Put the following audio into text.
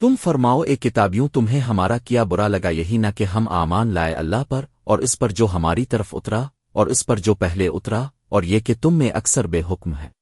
تم فرماؤ، اے کتابیوں، تمہیں ہمارا کیا برا لگا؟ یہی نہ کہ ہم آمان لائے اللہ پر اور اس پر جو ہماری طرف اترا اور اس پر جو پہلے اترا اور یہ کہ تم میں اکثر بے حکم ہے۔